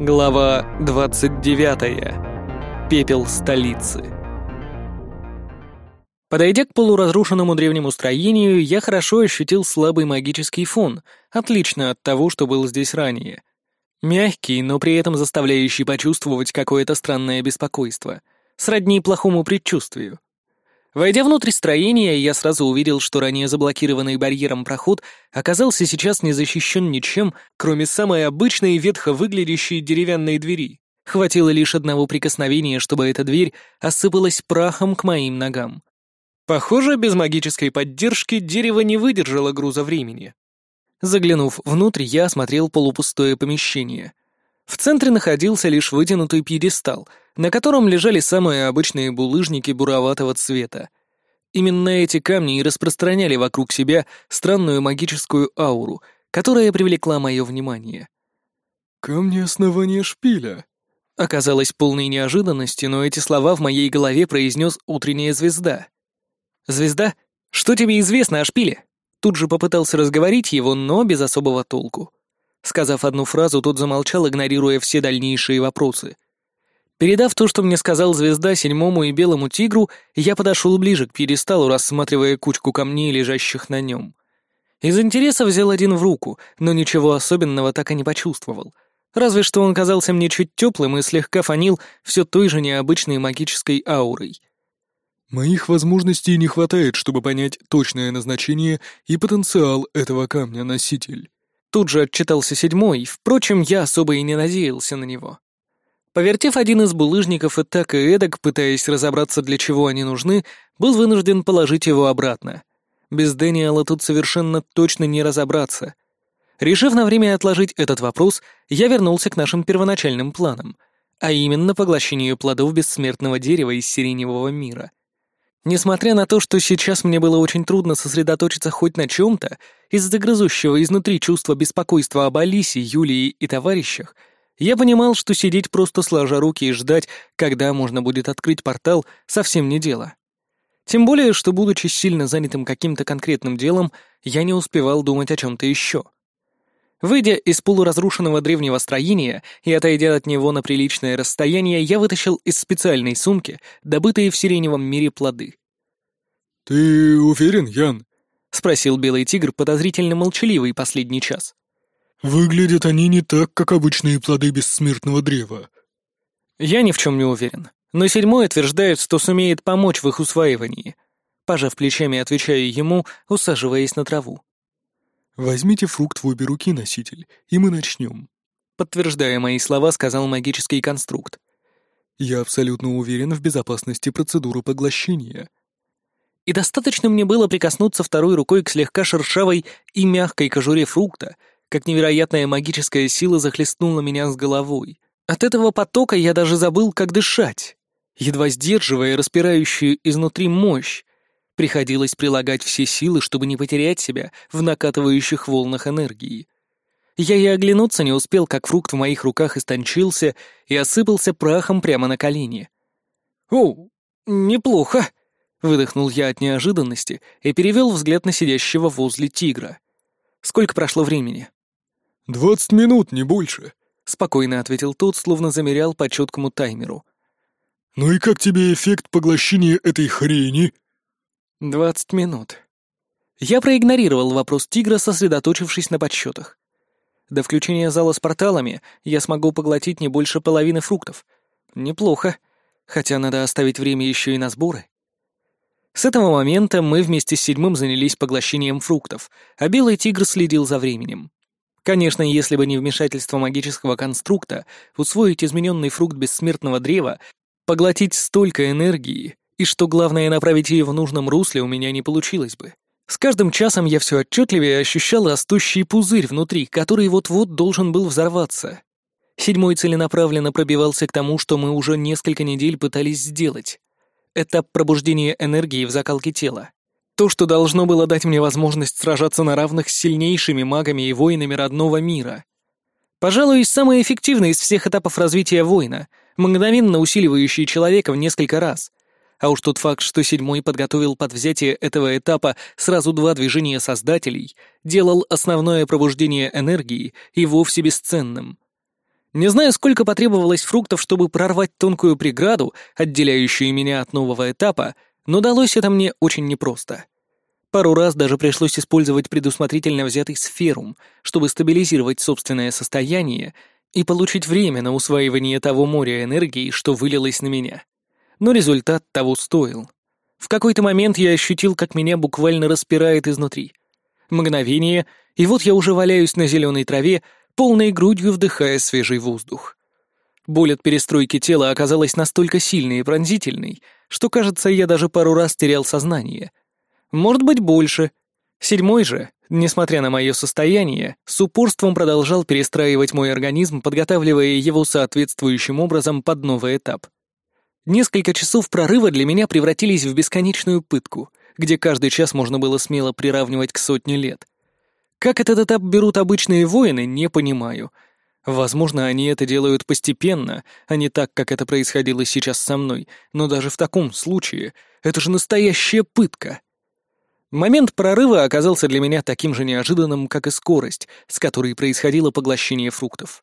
Глава 29. Пепел столицы. Подойдя к полуразрушенному древнему строению, я хорошо ощутил слабый магический фон, отлично от того, что был здесь ранее. Мягкий, но при этом заставляющий почувствовать какое-то странное беспокойство, сродни плохому предчувствию. Войдя внутрь строения, я сразу увидел, что ранее заблокированный барьером проход оказался сейчас не защищен ничем, кроме самой обычной ветхо выглядящей деревянной двери. Хватило лишь одного прикосновения, чтобы эта дверь осыпалась прахом к моим ногам. Похоже, без магической поддержки дерево не выдержало груза времени. Заглянув внутрь, я осмотрел полупустое помещение. В центре находился лишь вытянутый пьедестал, на котором лежали самые обычные булыжники буроватого цвета. Именно эти камни и распространяли вокруг себя странную магическую ауру, которая привлекла мое внимание. «Камни основания шпиля», Оказалось полной неожиданности, но эти слова в моей голове произнес утренняя звезда. «Звезда, что тебе известно о шпиле?» Тут же попытался разговорить его, но без особого толку. Сказав одну фразу, тот замолчал, игнорируя все дальнейшие вопросы. Передав то, что мне сказал звезда седьмому и белому тигру, я подошел ближе к пьедесталу, рассматривая кучку камней, лежащих на нем. Из интереса взял один в руку, но ничего особенного так и не почувствовал. Разве что он казался мне чуть теплым и слегка фанил все той же необычной магической аурой. «Моих возможностей не хватает, чтобы понять точное назначение и потенциал этого камня-носитель». Тут же отчитался седьмой, впрочем, я особо и не надеялся на него. Повертев один из булыжников и так и эдак, пытаясь разобраться, для чего они нужны, был вынужден положить его обратно. Без Дэниела тут совершенно точно не разобраться. Решив на время отложить этот вопрос, я вернулся к нашим первоначальным планам, а именно поглощению плодов бессмертного дерева из сиреневого мира. Несмотря на то, что сейчас мне было очень трудно сосредоточиться хоть на чем-то, из-за грызущего изнутри чувства беспокойства об Алисе, Юлии и товарищах, я понимал, что сидеть просто сложа руки и ждать, когда можно будет открыть портал, совсем не дело. Тем более, что, будучи сильно занятым каким-то конкретным делом, я не успевал думать о чем-то еще. Выйдя из полуразрушенного древнего строения и отойдя от него на приличное расстояние, я вытащил из специальной сумки добытые в сиреневом мире плоды. «Ты уверен, Ян?» — спросил белый тигр, подозрительно молчаливый последний час. «Выглядят они не так, как обычные плоды бессмертного древа». «Я ни в чем не уверен, но седьмой утверждает, что сумеет помочь в их усваивании». Пожав плечами, отвечаю ему, усаживаясь на траву. «Возьмите фрукт в обе руки, носитель, и мы начнем», — подтверждая мои слова, сказал магический конструкт. «Я абсолютно уверен в безопасности процедуры поглощения». И достаточно мне было прикоснуться второй рукой к слегка шершавой и мягкой кожуре фрукта, как невероятная магическая сила захлестнула меня с головой. От этого потока я даже забыл, как дышать. Едва сдерживая распирающую изнутри мощь, Приходилось прилагать все силы, чтобы не потерять себя в накатывающих волнах энергии. Я и оглянуться не успел, как фрукт в моих руках истончился и осыпался прахом прямо на колени. «О, неплохо!» — выдохнул я от неожиданности и перевел взгляд на сидящего возле тигра. «Сколько прошло времени?» «Двадцать минут, не больше», — спокойно ответил тот, словно замерял по четкому таймеру. «Ну и как тебе эффект поглощения этой хрени?» «Двадцать минут». Я проигнорировал вопрос тигра, сосредоточившись на подсчетах. До включения зала с порталами я смогу поглотить не больше половины фруктов. Неплохо, хотя надо оставить время еще и на сборы. С этого момента мы вместе с седьмым занялись поглощением фруктов, а белый тигр следил за временем. Конечно, если бы не вмешательство магического конструкта, усвоить измененный фрукт бессмертного древа, поглотить столько энергии, и что главное направить ее в нужном русле у меня не получилось бы. С каждым часом я все отчетливее ощущал растущий пузырь внутри, который вот-вот должен был взорваться. Седьмой целенаправленно пробивался к тому, что мы уже несколько недель пытались сделать. Этап пробуждения энергии в закалке тела. То, что должно было дать мне возможность сражаться на равных с сильнейшими магами и воинами родного мира. Пожалуй, самый эффективный из всех этапов развития воина, мгновенно усиливающий человека в несколько раз — а уж тот факт, что седьмой подготовил под взятие этого этапа сразу два движения создателей, делал основное пробуждение энергии и вовсе бесценным. Не знаю, сколько потребовалось фруктов, чтобы прорвать тонкую преграду, отделяющую меня от нового этапа, но далось это мне очень непросто. Пару раз даже пришлось использовать предусмотрительно взятый сферум, чтобы стабилизировать собственное состояние и получить время на усваивание того моря энергии, что вылилось на меня. Но результат того стоил. В какой-то момент я ощутил, как меня буквально распирает изнутри. Мгновение, и вот я уже валяюсь на зеленой траве, полной грудью вдыхая свежий воздух. Боль от перестройки тела оказалась настолько сильной и пронзительной, что, кажется, я даже пару раз терял сознание. Может быть, больше. Седьмой же, несмотря на мое состояние, с упорством продолжал перестраивать мой организм, подготавливая его соответствующим образом под новый этап. Несколько часов прорыва для меня превратились в бесконечную пытку, где каждый час можно было смело приравнивать к сотне лет — как этот этап берут обычные воины, не понимаю. Возможно, они это делают постепенно, а не так, как это происходило сейчас со мной, но даже в таком случае это же настоящая пытка. Момент прорыва оказался для меня таким же неожиданным, как и скорость, с которой происходило поглощение фруктов.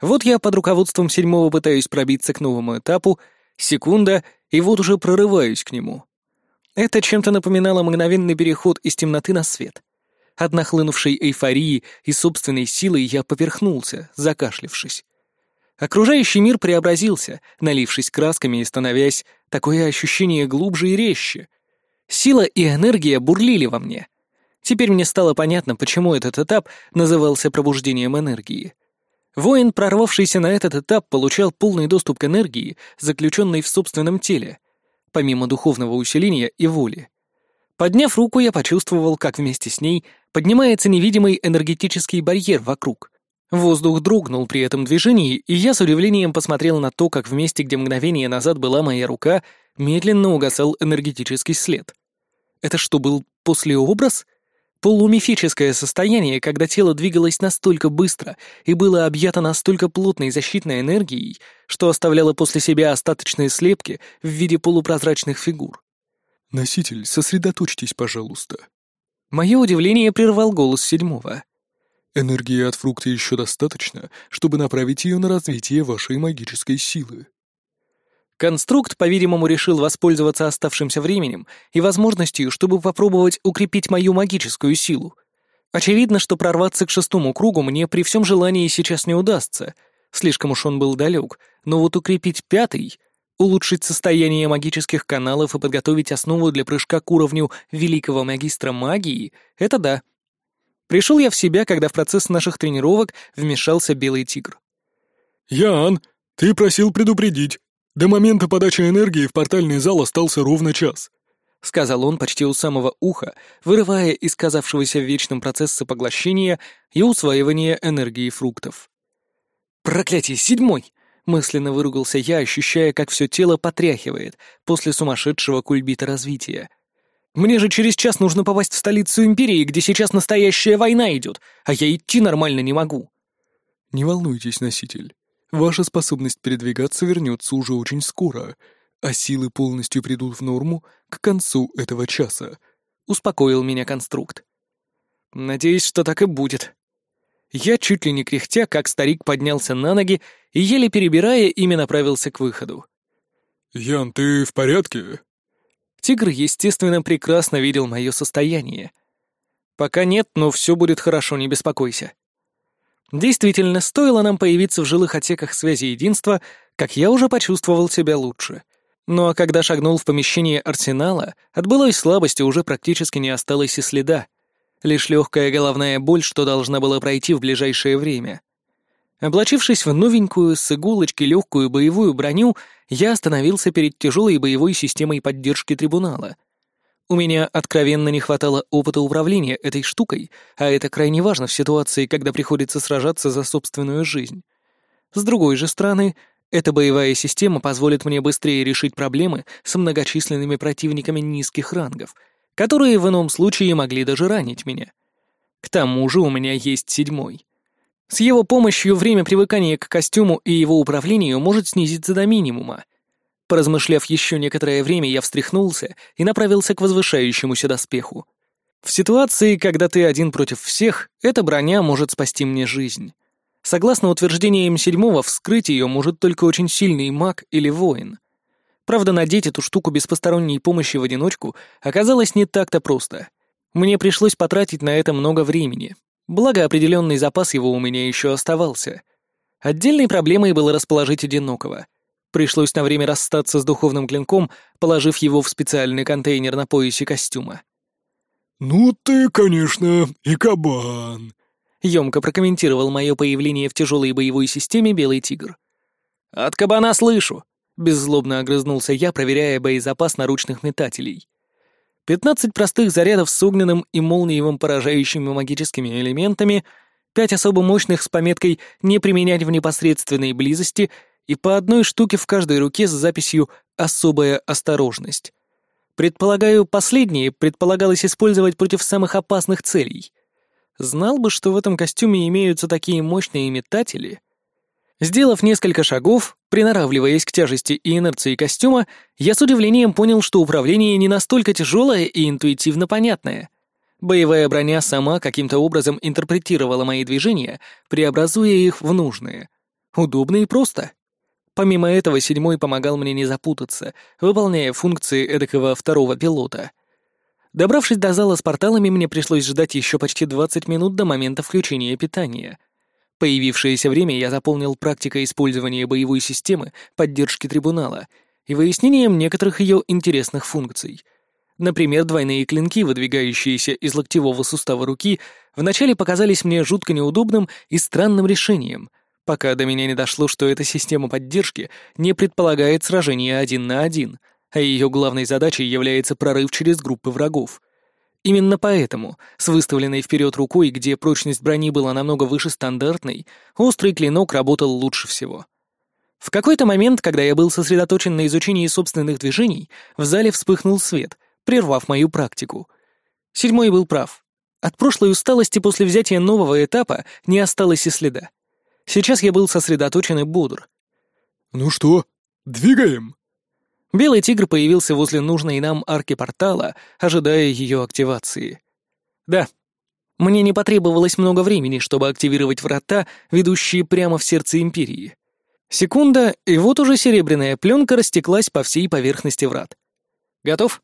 Вот я под руководством седьмого пытаюсь пробиться к новому этапу, секунда, и вот уже прорываюсь к нему. Это чем-то напоминало мгновенный переход из темноты на свет. От нахлынувшей эйфории и собственной силой я поперхнулся, закашлившись. Окружающий мир преобразился, налившись красками и становясь такое ощущение глубже и резче. Сила и энергия бурлили во мне. Теперь мне стало понятно, почему этот этап назывался пробуждением энергии. Воин, прорвавшийся на этот этап, получал полный доступ к энергии, заключенной в собственном теле, помимо духовного усиления и воли. Подняв руку, я почувствовал, как вместе с ней поднимается невидимый энергетический барьер вокруг. Воздух дрогнул при этом движении, и я с удивлением посмотрел на то, как в месте, где мгновение назад была моя рука, медленно угасал энергетический след. Это что, был послеобраз? Полумифическое состояние, когда тело двигалось настолько быстро и было объято настолько плотной защитной энергией, что оставляло после себя остаточные слепки в виде полупрозрачных фигур. «Носитель, сосредоточьтесь, пожалуйста». Мое удивление прервал голос седьмого. «Энергии от фрукта еще достаточно, чтобы направить ее на развитие вашей магической силы». Конструкт, по-видимому, решил воспользоваться оставшимся временем и возможностью, чтобы попробовать укрепить мою магическую силу. Очевидно, что прорваться к шестому кругу мне при всем желании сейчас не удастся. Слишком уж он был далек, но вот укрепить пятый улучшить состояние магических каналов и подготовить основу для прыжка к уровню великого магистра магии — это да. Пришел я в себя, когда в процесс наших тренировок вмешался Белый Тигр. «Ян, ты просил предупредить. До момента подачи энергии в портальный зал остался ровно час», — сказал он почти у самого уха, вырывая из казавшегося в вечном процессе поглощения и усваивания энергии фруктов. «Проклятие, седьмой!» Мысленно выругался я, ощущая, как все тело потряхивает после сумасшедшего кульбита развития. «Мне же через час нужно попасть в столицу Империи, где сейчас настоящая война идет, а я идти нормально не могу». «Не волнуйтесь, носитель. Ваша способность передвигаться вернется уже очень скоро, а силы полностью придут в норму к концу этого часа», — успокоил меня конструкт. «Надеюсь, что так и будет», я, чуть ли не кряхтя, как старик поднялся на ноги и, еле перебирая, ими направился к выходу. «Ян, ты в порядке?» Тигр, естественно, прекрасно видел мое состояние. «Пока нет, но все будет хорошо, не беспокойся». Действительно, стоило нам появиться в жилых отсеках связи единства, как я уже почувствовал себя лучше. Ну а когда шагнул в помещение арсенала, от былой слабости уже практически не осталось и следа. Лишь легкая головная боль, что должна была пройти в ближайшее время. Облачившись в новенькую, с иголочки легкую боевую броню, я остановился перед тяжелой боевой системой поддержки трибунала. У меня откровенно не хватало опыта управления этой штукой, а это крайне важно в ситуации, когда приходится сражаться за собственную жизнь. С другой же стороны, эта боевая система позволит мне быстрее решить проблемы с многочисленными противниками низких рангов — которые в ином случае могли даже ранить меня. К тому же у меня есть седьмой. С его помощью время привыкания к костюму и его управлению может снизиться до минимума. Поразмышляв еще некоторое время, я встряхнулся и направился к возвышающемуся доспеху. В ситуации, когда ты один против всех, эта броня может спасти мне жизнь. Согласно утверждениям седьмого, вскрыть ее может только очень сильный маг или воин. Правда, надеть эту штуку без посторонней помощи в одиночку оказалось не так-то просто. Мне пришлось потратить на это много времени. Благо, определенный запас его у меня еще оставался. Отдельной проблемой было расположить одинокого. Пришлось на время расстаться с духовным клинком, положив его в специальный контейнер на поясе костюма. «Ну ты, конечно, и кабан», — емко прокомментировал мое появление в тяжелой боевой системе Белый Тигр. «От кабана слышу», — беззлобно огрызнулся я, проверяя боезапас наручных метателей. Пятнадцать простых зарядов с огненным и молниевым поражающими магическими элементами, пять особо мощных с пометкой «Не применять в непосредственной близости» и по одной штуке в каждой руке с записью «Особая осторожность». Предполагаю, последние предполагалось использовать против самых опасных целей. Знал бы, что в этом костюме имеются такие мощные метатели. Сделав несколько шагов, приноравливаясь к тяжести и инерции костюма, я с удивлением понял, что управление не настолько тяжелое и интуитивно понятное. Боевая броня сама каким-то образом интерпретировала мои движения, преобразуя их в нужные. Удобно и просто. Помимо этого, седьмой помогал мне не запутаться, выполняя функции эдакого второго пилота. Добравшись до зала с порталами, мне пришлось ждать еще почти 20 минут до момента включения питания. Появившееся время я заполнил практикой использования боевой системы поддержки трибунала и выяснением некоторых ее интересных функций. Например, двойные клинки, выдвигающиеся из локтевого сустава руки, вначале показались мне жутко неудобным и странным решением — пока до меня не дошло, что эта система поддержки не предполагает сражение один на один, а ее главной задачей является прорыв через группы врагов. Именно поэтому, с выставленной вперед рукой, где прочность брони была намного выше стандартной, острый клинок работал лучше всего. В какой-то момент, когда я был сосредоточен на изучении собственных движений, в зале вспыхнул свет, прервав мою практику. Седьмой был прав. От прошлой усталости после взятия нового этапа не осталось и следа. Сейчас я был сосредоточен и бодр. «Ну что, двигаем?» Белый тигр появился возле нужной нам арки портала, ожидая ее активации. «Да». Мне не потребовалось много времени, чтобы активировать врата, ведущие прямо в сердце Империи. Секунда, и вот уже серебряная пленка растеклась по всей поверхности врат. «Готов?»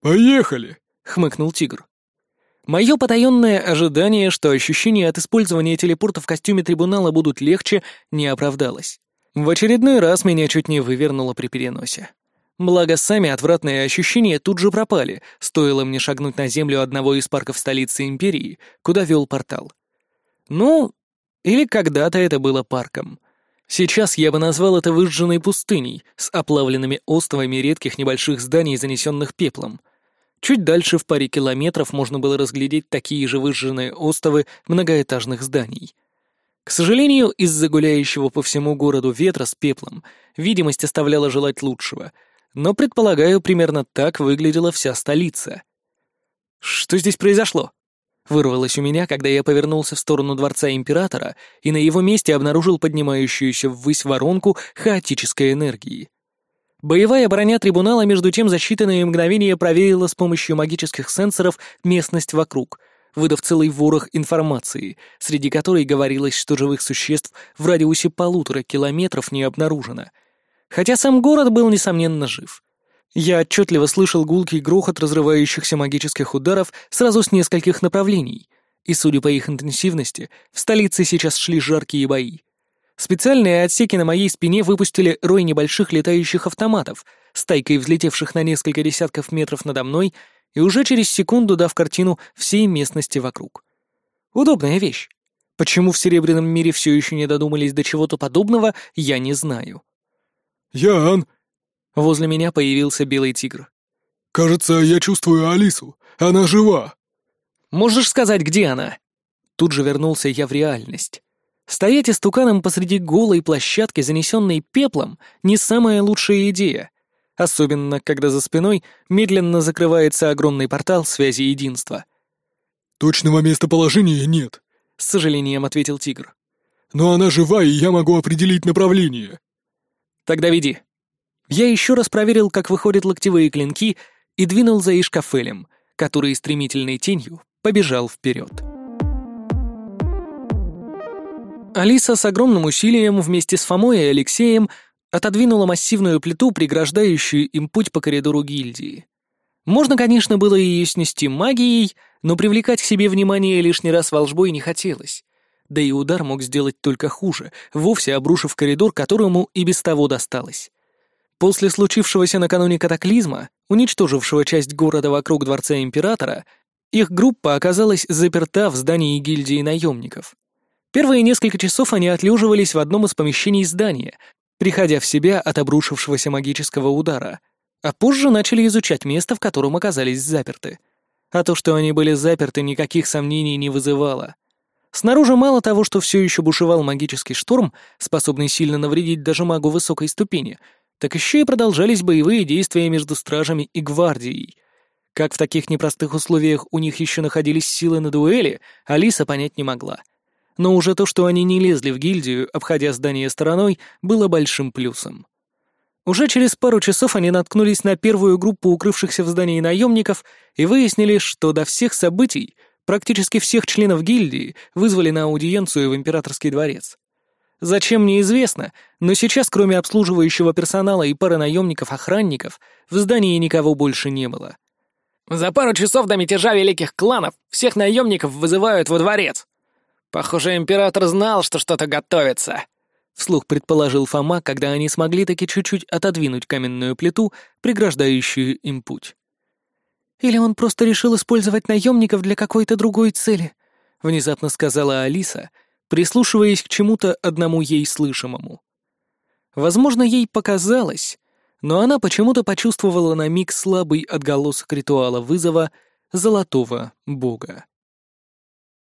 «Поехали!» — хмыкнул тигр. Мое потаенное ожидание, что ощущения от использования телепорта в костюме трибунала будут легче, не оправдалось. В очередной раз меня чуть не вывернуло при переносе. Благо, сами отвратные ощущения тут же пропали, стоило мне шагнуть на землю одного из парков столицы Империи, куда вел портал. Ну, или когда-то это было парком. Сейчас я бы назвал это выжженной пустыней с оплавленными островами редких небольших зданий, занесенных пеплом — Чуть дальше в паре километров можно было разглядеть такие же выжженные остовы многоэтажных зданий. К сожалению, из-за гуляющего по всему городу ветра с пеплом видимость оставляла желать лучшего, но, предполагаю, примерно так выглядела вся столица. «Что здесь произошло?» Вырвалось у меня, когда я повернулся в сторону дворца императора и на его месте обнаружил поднимающуюся ввысь воронку хаотической энергии. Боевая броня трибунала между тем за считанные мгновения проверила с помощью магических сенсоров местность вокруг, выдав целый ворох информации, среди которой говорилось, что живых существ в радиусе полутора километров не обнаружено. Хотя сам город был, несомненно, жив. Я отчетливо слышал гулкий грохот разрывающихся магических ударов сразу с нескольких направлений, и, судя по их интенсивности, в столице сейчас шли жаркие бои. Специальные отсеки на моей спине выпустили рой небольших летающих автоматов, стайкой взлетевших на несколько десятков метров надо мной и уже через секунду дав картину всей местности вокруг. Удобная вещь. Почему в Серебряном мире все еще не додумались до чего-то подобного, я не знаю. «Ян!» Возле меня появился белый тигр. «Кажется, я чувствую Алису. Она жива!» «Можешь сказать, где она?» Тут же вернулся я в реальность. Стоять истуканом посреди голой площадки, занесенной пеплом, не самая лучшая идея. Особенно, когда за спиной медленно закрывается огромный портал связи единства. «Точного местоположения нет», — с сожалением ответил тигр. «Но она жива, и я могу определить направление». «Тогда веди». Я еще раз проверил, как выходят локтевые клинки, и двинул за Ишкафелем, который стремительной тенью побежал вперед. Алиса с огромным усилием вместе с Фомой и Алексеем отодвинула массивную плиту, преграждающую им путь по коридору гильдии. Можно, конечно, было ее снести магией, но привлекать к себе внимание лишний раз волжбой не хотелось. Да и удар мог сделать только хуже, вовсе обрушив коридор, которому и без того досталось. После случившегося накануне катаклизма, уничтожившего часть города вокруг дворца императора, их группа оказалась заперта в здании гильдии наемников. Первые несколько часов они отлеживались в одном из помещений здания, приходя в себя от обрушившегося магического удара, а позже начали изучать место, в котором оказались заперты. А то, что они были заперты, никаких сомнений не вызывало. Снаружи мало того, что все еще бушевал магический шторм, способный сильно навредить даже магу высокой ступени, так еще и продолжались боевые действия между стражами и гвардией. Как в таких непростых условиях у них еще находились силы на дуэли, Алиса понять не могла. Но уже то, что они не лезли в гильдию, обходя здание стороной, было большим плюсом. Уже через пару часов они наткнулись на первую группу укрывшихся в здании наемников и выяснили, что до всех событий практически всех членов гильдии вызвали на аудиенцию в императорский дворец. Зачем, неизвестно, но сейчас, кроме обслуживающего персонала и пары наемников-охранников, в здании никого больше не было. «За пару часов до мятежа великих кланов всех наемников вызывают во дворец. Похоже, император знал, что что-то готовится», — вслух предположил Фома, когда они смогли таки чуть-чуть отодвинуть каменную плиту, преграждающую им путь. «Или он просто решил использовать наемников для какой-то другой цели», — внезапно сказала Алиса, прислушиваясь к чему-то одному ей слышимому. Возможно, ей показалось, но она почему-то почувствовала на миг слабый отголосок ритуала вызова золотого бога.